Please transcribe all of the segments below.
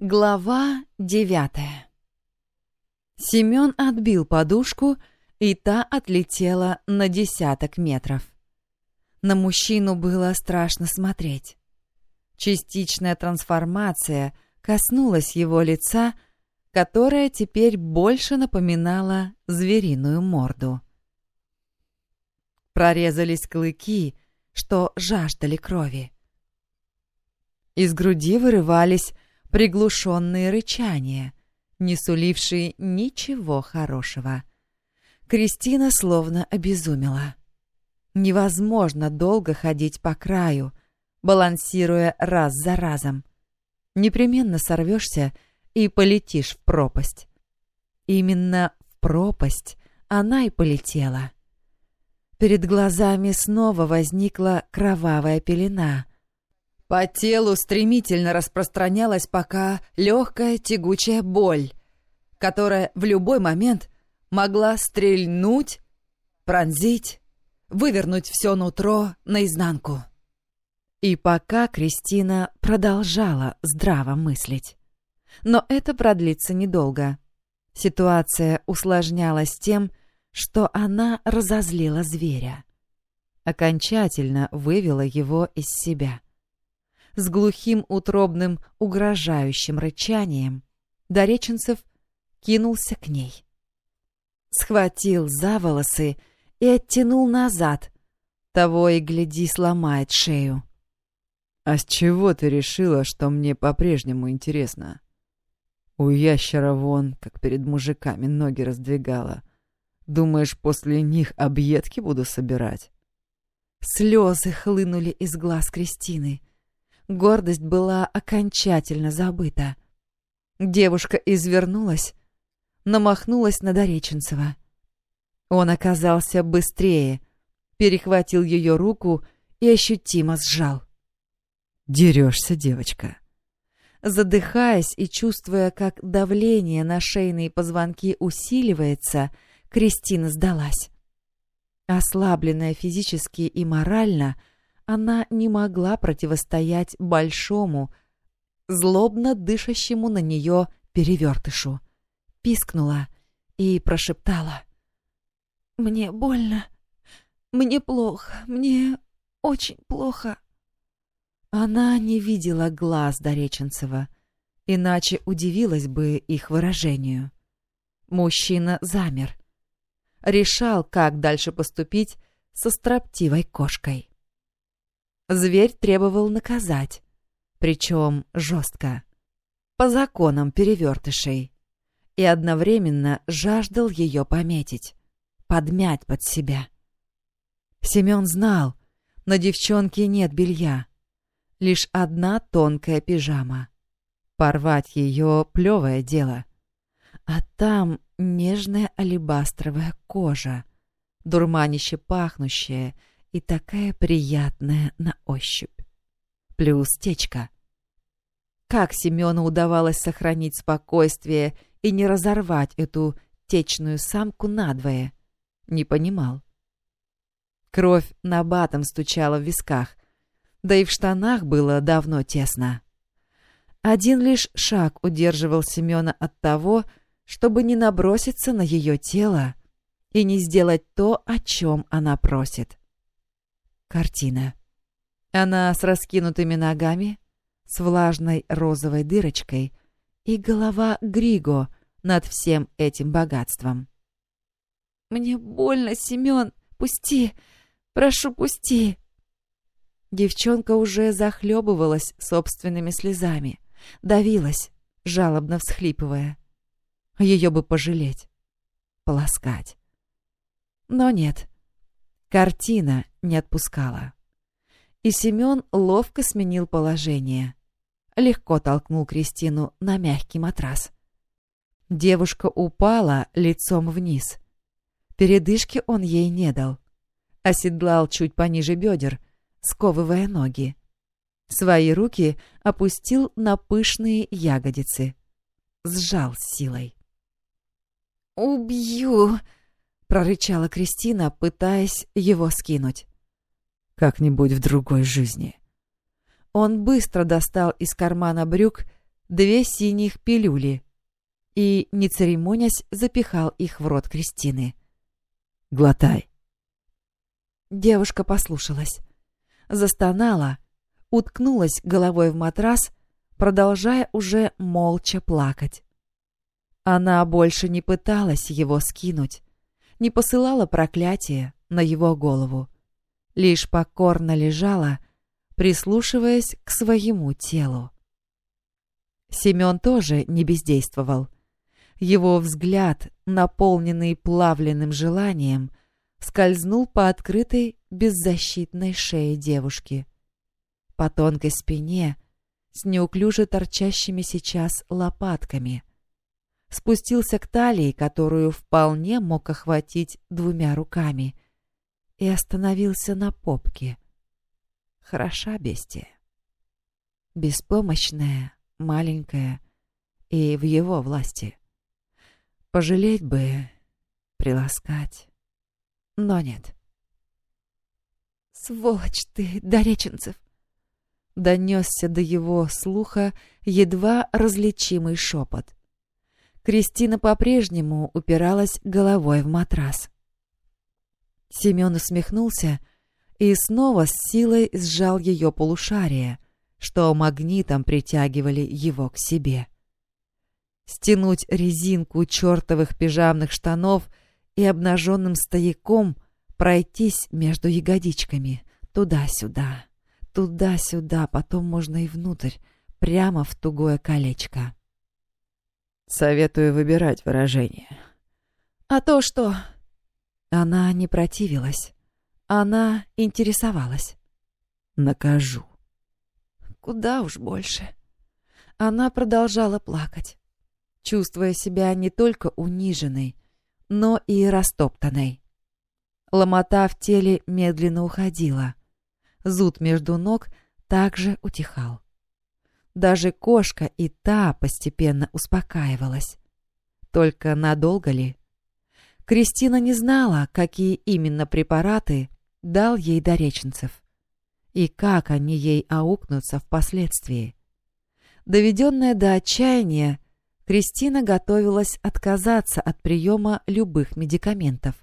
Глава девятая Семен отбил подушку, и та отлетела на десяток метров. На мужчину было страшно смотреть. Частичная трансформация коснулась его лица, которое теперь больше напоминало звериную морду. Прорезались клыки, что жаждали крови. Из груди вырывались приглушенные рычания, не сулившие ничего хорошего. Кристина словно обезумела. Невозможно долго ходить по краю, балансируя раз за разом. Непременно сорвешься и полетишь в пропасть. Именно в пропасть она и полетела. Перед глазами снова возникла кровавая пелена. По телу стремительно распространялась пока легкая тягучая боль, которая в любой момент могла стрельнуть, пронзить, вывернуть все нутро наизнанку. И пока Кристина продолжала здраво мыслить. Но это продлится недолго. Ситуация усложнялась тем, что она разозлила зверя. Окончательно вывела его из себя. С глухим утробным угрожающим рычанием Дореченцев кинулся к ней. Схватил за волосы и оттянул назад. Того и гляди сломает шею. «А с чего ты решила, что мне по-прежнему интересно?» У ящера вон, как перед мужиками, ноги раздвигала. Думаешь, после них объедки буду собирать? Слезы хлынули из глаз Кристины. Гордость была окончательно забыта. Девушка извернулась, намахнулась на Дореченцева. Он оказался быстрее, перехватил ее руку и ощутимо сжал. «Дерешься, девочка». Задыхаясь и чувствуя, как давление на шейные позвонки усиливается, Кристина сдалась. Ослабленная физически и морально, она не могла противостоять большому, злобно дышащему на нее перевертышу. Пискнула и прошептала. «Мне больно. Мне плохо. Мне очень плохо». Она не видела глаз Дореченцева, иначе удивилась бы их выражению. Мужчина замер. Решал, как дальше поступить со строптивой кошкой. Зверь требовал наказать, причем жестко, по законам перевертышей, и одновременно жаждал ее пометить, подмять под себя. Семен знал, на девчонке нет белья, лишь одна тонкая пижама. Порвать ее — плевое дело. А там нежная алебастровая кожа, дурманище пахнущая и такая приятная на ощупь. Плюс течка. Как Семену удавалось сохранить спокойствие и не разорвать эту течную самку надвое, не понимал. Кровь на батом стучала в висках, да и в штанах было давно тесно. Один лишь шаг удерживал Семена от того, чтобы не наброситься на ее тело и не сделать то, о чем она просит. Картина. Она с раскинутыми ногами, с влажной розовой дырочкой и голова Григо над всем этим богатством. «Мне больно, Семен! Пусти! Прошу, пусти!» Девчонка уже захлебывалась собственными слезами, давилась, жалобно всхлипывая. Ее бы пожалеть, полоскать. Но нет, картина не отпускала. И Семен ловко сменил положение. Легко толкнул Кристину на мягкий матрас. Девушка упала лицом вниз. Передышки он ей не дал. Оседлал чуть пониже бедер — сковывая ноги. Свои руки опустил на пышные ягодицы. Сжал силой. «Убью!» — прорычала Кристина, пытаясь его скинуть. «Как-нибудь в другой жизни». Он быстро достал из кармана брюк две синих пилюли и, не церемонясь, запихал их в рот Кристины. «Глотай». Девушка послушалась. Застонала, уткнулась головой в матрас, продолжая уже молча плакать. Она больше не пыталась его скинуть, не посылала проклятие на его голову, лишь покорно лежала, прислушиваясь к своему телу. Семен тоже не бездействовал. Его взгляд, наполненный плавленным желанием, скользнул по открытой беззащитной шее девушки. По тонкой спине, с неуклюже торчащими сейчас лопатками. Спустился к талии, которую вполне мог охватить двумя руками, и остановился на попке. Хороша бестия. Беспомощная, маленькая и в его власти. Пожалеть бы, приласкать, но нет. «Сволочь ты, Дореченцев!» Донесся до его слуха едва различимый шепот. Кристина по-прежнему упиралась головой в матрас. Семен усмехнулся и снова с силой сжал ее полушарие, что магнитом притягивали его к себе. Стянуть резинку чертовых пижамных штанов и обнаженным стояком пройтись между ягодичками туда-сюда, туда-сюда, потом можно и внутрь, прямо в тугое колечко. Советую выбирать выражение. А то что? Она не противилась. Она интересовалась. Накажу. Куда уж больше. Она продолжала плакать, чувствуя себя не только униженной, но и растоптанной. Ломота в теле медленно уходила. Зуд между ног также утихал. Даже кошка и та постепенно успокаивалась. Только надолго ли? Кристина не знала, какие именно препараты дал ей Дореченцев и как они ей аукнутся впоследствии. Доведенная до отчаяния, Кристина готовилась отказаться от приема любых медикаментов.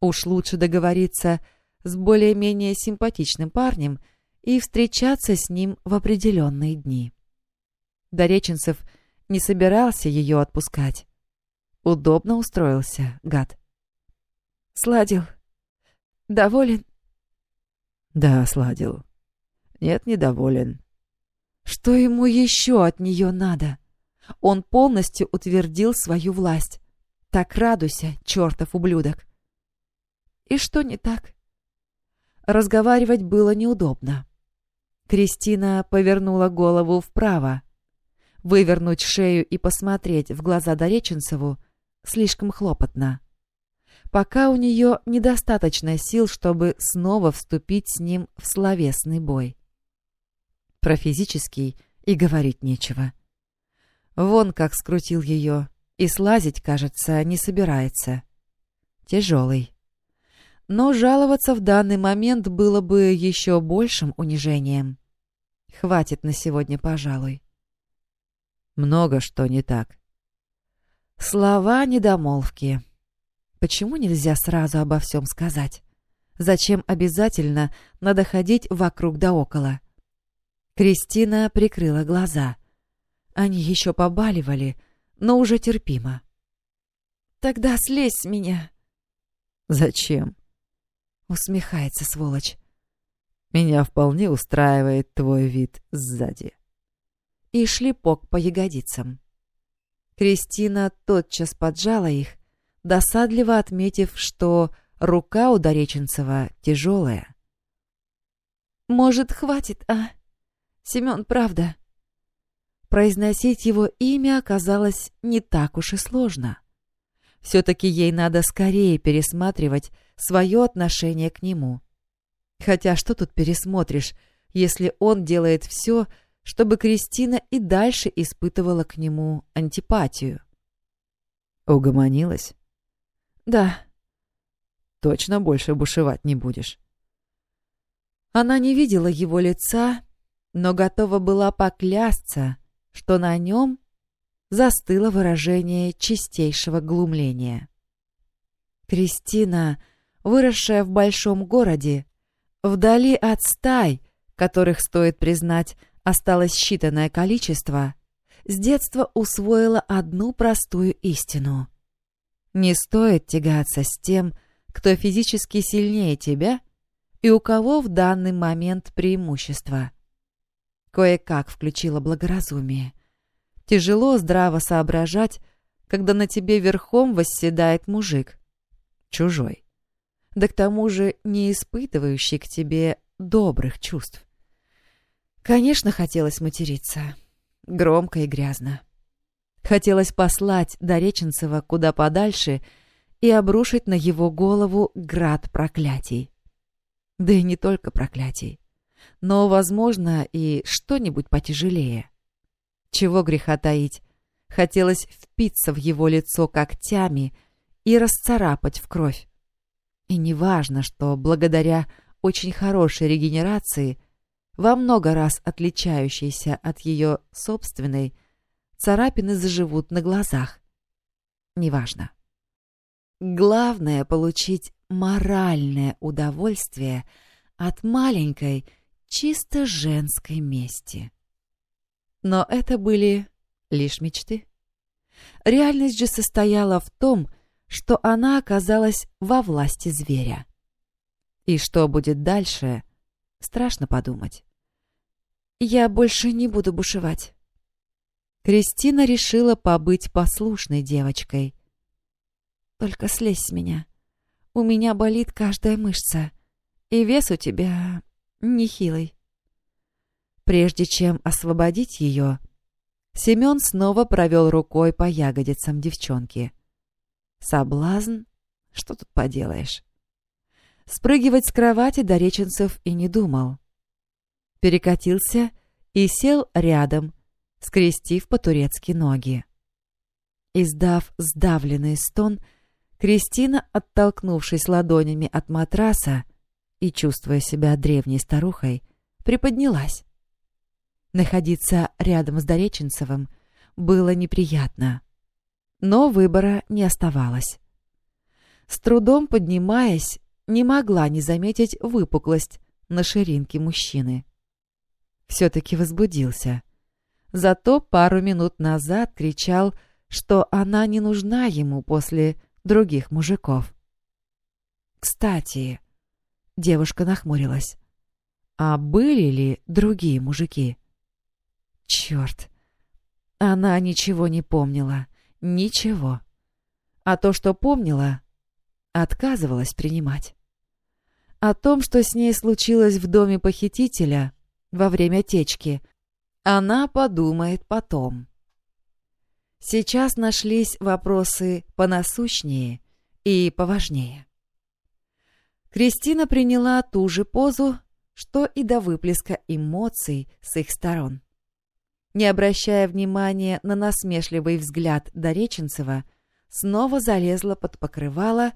Уж лучше договориться с более-менее симпатичным парнем и встречаться с ним в определенные дни. Дореченцев не собирался ее отпускать. Удобно устроился, гад. «Сладил. Доволен?» Да, сладил. Нет, недоволен. Что ему еще от нее надо? Он полностью утвердил свою власть. Так радуйся, чертов ублюдок. И что не так? Разговаривать было неудобно. Кристина повернула голову вправо. Вывернуть шею и посмотреть в глаза Дореченцеву слишком хлопотно пока у нее недостаточно сил, чтобы снова вступить с ним в словесный бой. Про физический и говорить нечего. Вон как скрутил ее, и слазить, кажется, не собирается. Тяжелый. Но жаловаться в данный момент было бы еще большим унижением. Хватит на сегодня, пожалуй. Много что не так. Слова недомолвки. Почему нельзя сразу обо всем сказать? Зачем обязательно надо ходить вокруг да около? Кристина прикрыла глаза. Они еще побаливали, но уже терпимо. «Тогда слезь с меня!» «Зачем?» Усмехается сволочь. «Меня вполне устраивает твой вид сзади». И шлепок по ягодицам. Кристина тотчас поджала их, досадливо отметив, что рука у Дореченцева тяжелая. «Может, хватит, а? Семен, правда?» Произносить его имя оказалось не так уж и сложно. Все-таки ей надо скорее пересматривать свое отношение к нему. Хотя что тут пересмотришь, если он делает все, чтобы Кристина и дальше испытывала к нему антипатию? Угомонилась? «Да». «Точно больше бушевать не будешь?» Она не видела его лица, но готова была поклясться, что на нем застыло выражение чистейшего глумления. Кристина, выросшая в большом городе, вдали от стай, которых, стоит признать, осталось считанное количество, с детства усвоила одну простую истину. Не стоит тягаться с тем, кто физически сильнее тебя и у кого в данный момент преимущество. Кое-как включила благоразумие. Тяжело здраво соображать, когда на тебе верхом восседает мужик. Чужой. Да к тому же не испытывающий к тебе добрых чувств. Конечно, хотелось материться. Громко и грязно. Хотелось послать Дореченцева куда подальше и обрушить на его голову град проклятий. Да и не только проклятий, но, возможно, и что-нибудь потяжелее. Чего греха таить, хотелось впиться в его лицо когтями и расцарапать в кровь. И неважно, что благодаря очень хорошей регенерации, во много раз отличающейся от ее собственной, царапины заживут на глазах. Неважно. Главное — получить моральное удовольствие от маленькой, чисто женской мести. Но это были лишь мечты. Реальность же состояла в том, что она оказалась во власти зверя. И что будет дальше, страшно подумать. «Я больше не буду бушевать». Кристина решила побыть послушной девочкой, только слезь с меня. У меня болит каждая мышца, и вес у тебя нехилый. Прежде чем освободить ее, Семен снова провел рукой по ягодицам девчонки. Соблазн? Что тут поделаешь? Спрыгивать с кровати Дореченцев и не думал. Перекатился и сел рядом, скрестив по-турецки ноги. Издав сдавленный стон, Кристина, оттолкнувшись ладонями от матраса и чувствуя себя древней старухой, приподнялась. Находиться рядом с Дореченцевым было неприятно, но выбора не оставалось. С трудом поднимаясь, не могла не заметить выпуклость на ширинке мужчины. Все-таки возбудился. Зато пару минут назад кричал, что она не нужна ему после других мужиков. Кстати, девушка нахмурилась. А были ли другие мужики? Черт! Она ничего не помнила. Ничего. А то, что помнила, отказывалась принимать. О том, что с ней случилось в доме похитителя во время течки, она подумает потом. Сейчас нашлись вопросы понасущнее и поважнее. Кристина приняла ту же позу, что и до выплеска эмоций с их сторон. Не обращая внимания на насмешливый взгляд Дореченцева, снова залезла под покрывало,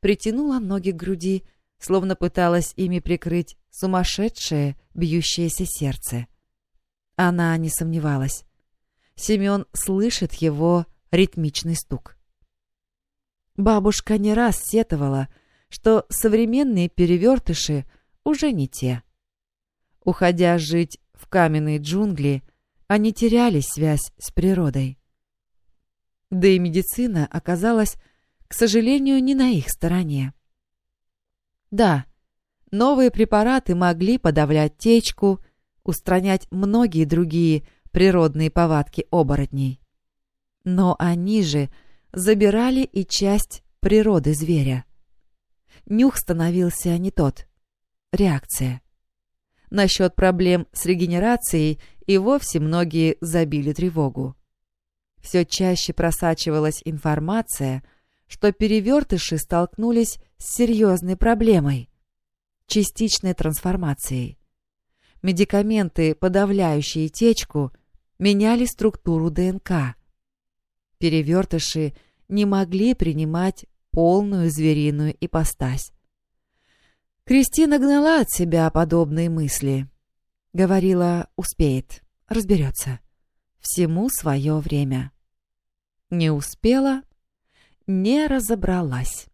притянула ноги к груди, словно пыталась ими прикрыть сумасшедшее бьющееся сердце. Она не сомневалась. Семен слышит его ритмичный стук. Бабушка не раз сетовала, что современные перевертыши уже не те. Уходя жить в каменные джунгли, они теряли связь с природой. Да и медицина оказалась, к сожалению, не на их стороне. Да, новые препараты могли подавлять течку, устранять многие другие природные повадки оборотней. Но они же забирали и часть природы зверя. Нюх становился не тот. Реакция. Насчет проблем с регенерацией и вовсе многие забили тревогу. Все чаще просачивалась информация, что перевертыши столкнулись с серьезной проблемой – частичной трансформацией. Медикаменты, подавляющие течку, меняли структуру ДНК. Перевертыши не могли принимать полную звериную ипостась. Кристина гнала от себя подобные мысли. Говорила, успеет, разберется. Всему свое время. Не успела, не разобралась.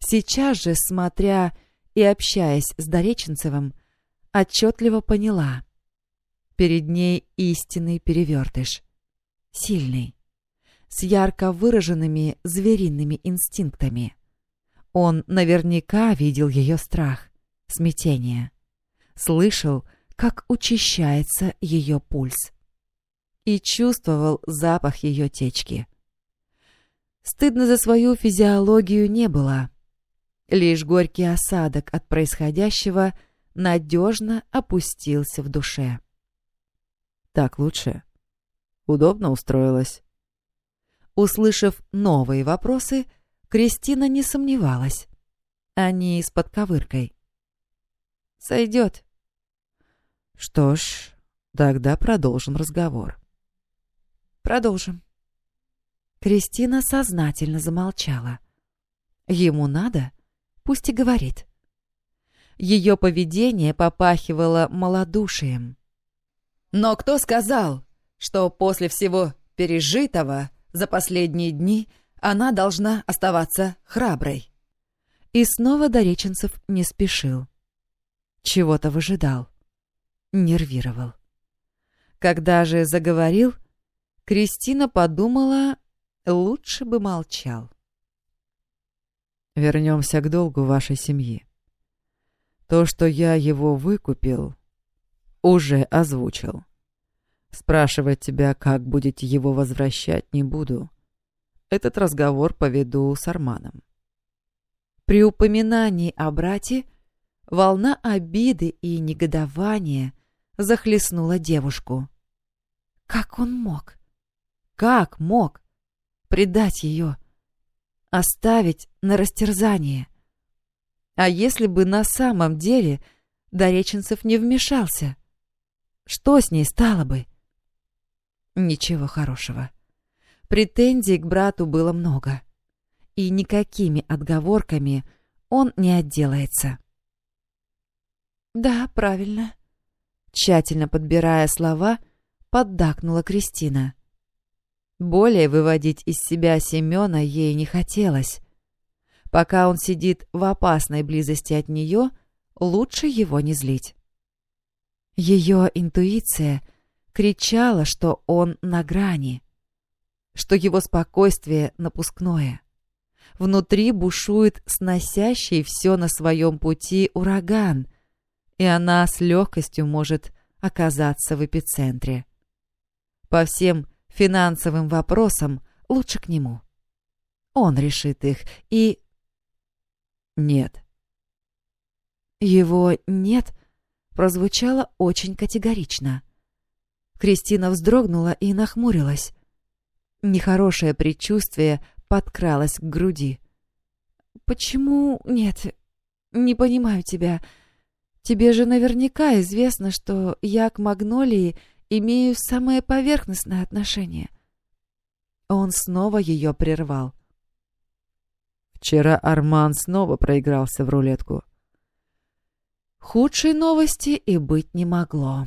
Сейчас же, смотря и общаясь с Дореченцевым, отчетливо поняла. Перед ней истинный перевертыш. Сильный. С ярко выраженными звериными инстинктами. Он наверняка видел ее страх, смятение. Слышал, как учащается ее пульс. И чувствовал запах ее течки. Стыдно за свою физиологию не было. Лишь горький осадок от происходящего надежно опустился в душе. «Так лучше. Удобно устроилась». Услышав новые вопросы, Кристина не сомневалась. Они с подковыркой. «Сойдет». «Что ж, тогда продолжим разговор». «Продолжим». Кристина сознательно замолчала. Ему надо, пусть и говорит. Ее поведение попахивало малодушием. Но кто сказал, что после всего пережитого за последние дни она должна оставаться храброй? И снова Дореченцев не спешил. Чего-то выжидал. Нервировал. Когда же заговорил, Кристина подумала, лучше бы молчал. Вернемся к долгу вашей семьи. То, что я его выкупил, уже озвучил. Спрашивать тебя, как будете его возвращать, не буду. Этот разговор поведу с Арманом. При упоминании о брате волна обиды и негодования захлестнула девушку. Как он мог? Как мог предать ее? Оставить на растерзание? А если бы на самом деле Дореченцев не вмешался? Что с ней стало бы? Ничего хорошего. Претензий к брату было много. И никакими отговорками он не отделается. «Да, правильно», — тщательно подбирая слова, поддакнула Кристина. Более выводить из себя Семена ей не хотелось. Пока он сидит в опасной близости от нее, лучше его не злить. Ее интуиция кричала, что он на грани, что его спокойствие напускное. Внутри бушует сносящий все на своем пути ураган, и она с легкостью может оказаться в эпицентре. По всем финансовым вопросам лучше к нему. Он решит их и... Нет. Его «нет» прозвучало очень категорично. Кристина вздрогнула и нахмурилась. Нехорошее предчувствие подкралось к груди. «Почему нет? Не понимаю тебя. Тебе же наверняка известно, что я к Магнолии имею самое поверхностное отношение». Он снова ее прервал. Вчера Арман снова проигрался в рулетку. Худшей новости и быть не могло.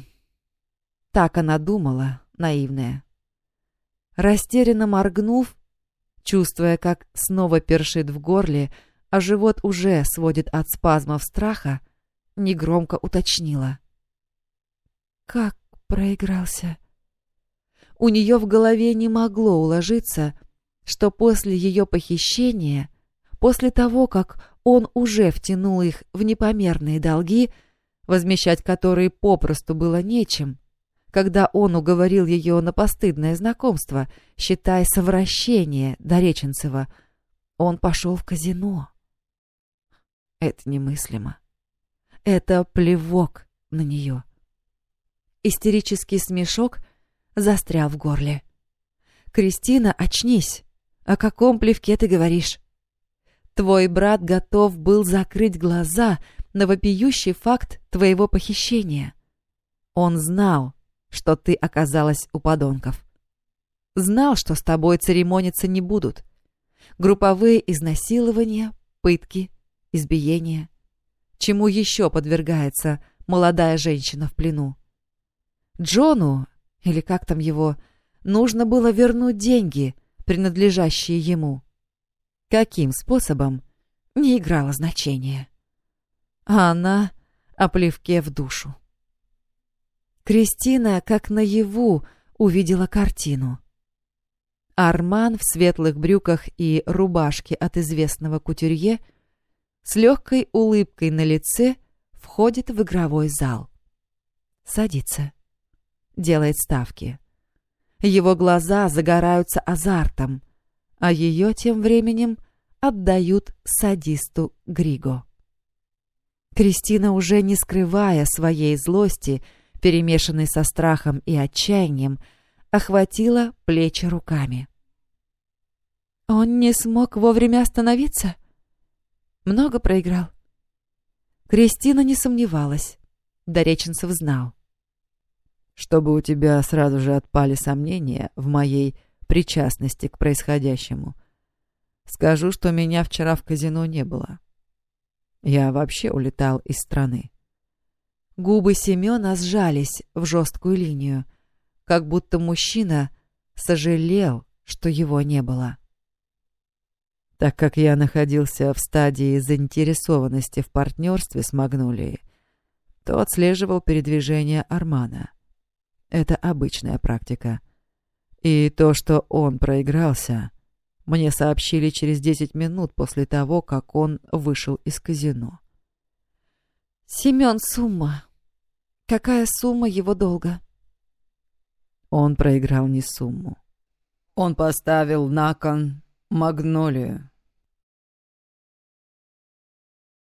Так она думала, наивная. Растерянно моргнув, чувствуя, как снова першит в горле, а живот уже сводит от спазмов страха, негромко уточнила. «Как проигрался?» У нее в голове не могло уложиться, что после ее похищения, после того, как он уже втянул их в непомерные долги, возмещать которые попросту было нечем, когда он уговорил ее на постыдное знакомство, считая совращение Дореченцева, он пошел в казино. Это немыслимо. Это плевок на нее. Истерический смешок застрял в горле. «Кристина, очнись! О каком плевке ты говоришь?» Твой брат готов был закрыть глаза на вопиющий факт твоего похищения. Он знал, что ты оказалась у подонков. Знал, что с тобой церемониться не будут. Групповые изнасилования, пытки, избиения. Чему еще подвергается молодая женщина в плену? Джону, или как там его, нужно было вернуть деньги, принадлежащие ему. Каким способом, не играло значения. А она о в душу. Кристина, как наяву, увидела картину. Арман в светлых брюках и рубашке от известного кутюрье с легкой улыбкой на лице входит в игровой зал. Садится. Делает ставки. Его глаза загораются азартом, а ее тем временем отдают садисту Григо. Кристина, уже не скрывая своей злости, перемешанной со страхом и отчаянием, охватила плечи руками. Он не смог вовремя остановиться? Много проиграл? Кристина не сомневалась. Дореченцев знал. Чтобы у тебя сразу же отпали сомнения в моей причастности к происходящему, скажу, что меня вчера в казино не было. Я вообще улетал из страны. Губы Семена сжались в жесткую линию, как будто мужчина сожалел, что его не было. Так как я находился в стадии заинтересованности в партнерстве с Магнолией, то отслеживал передвижение Армана. Это обычная практика. И то, что он проигрался, мне сообщили через десять минут после того, как он вышел из казино. «Семен, сумма. Какая сумма его долга?» Он проиграл не сумму. Он поставил на кон магнолию.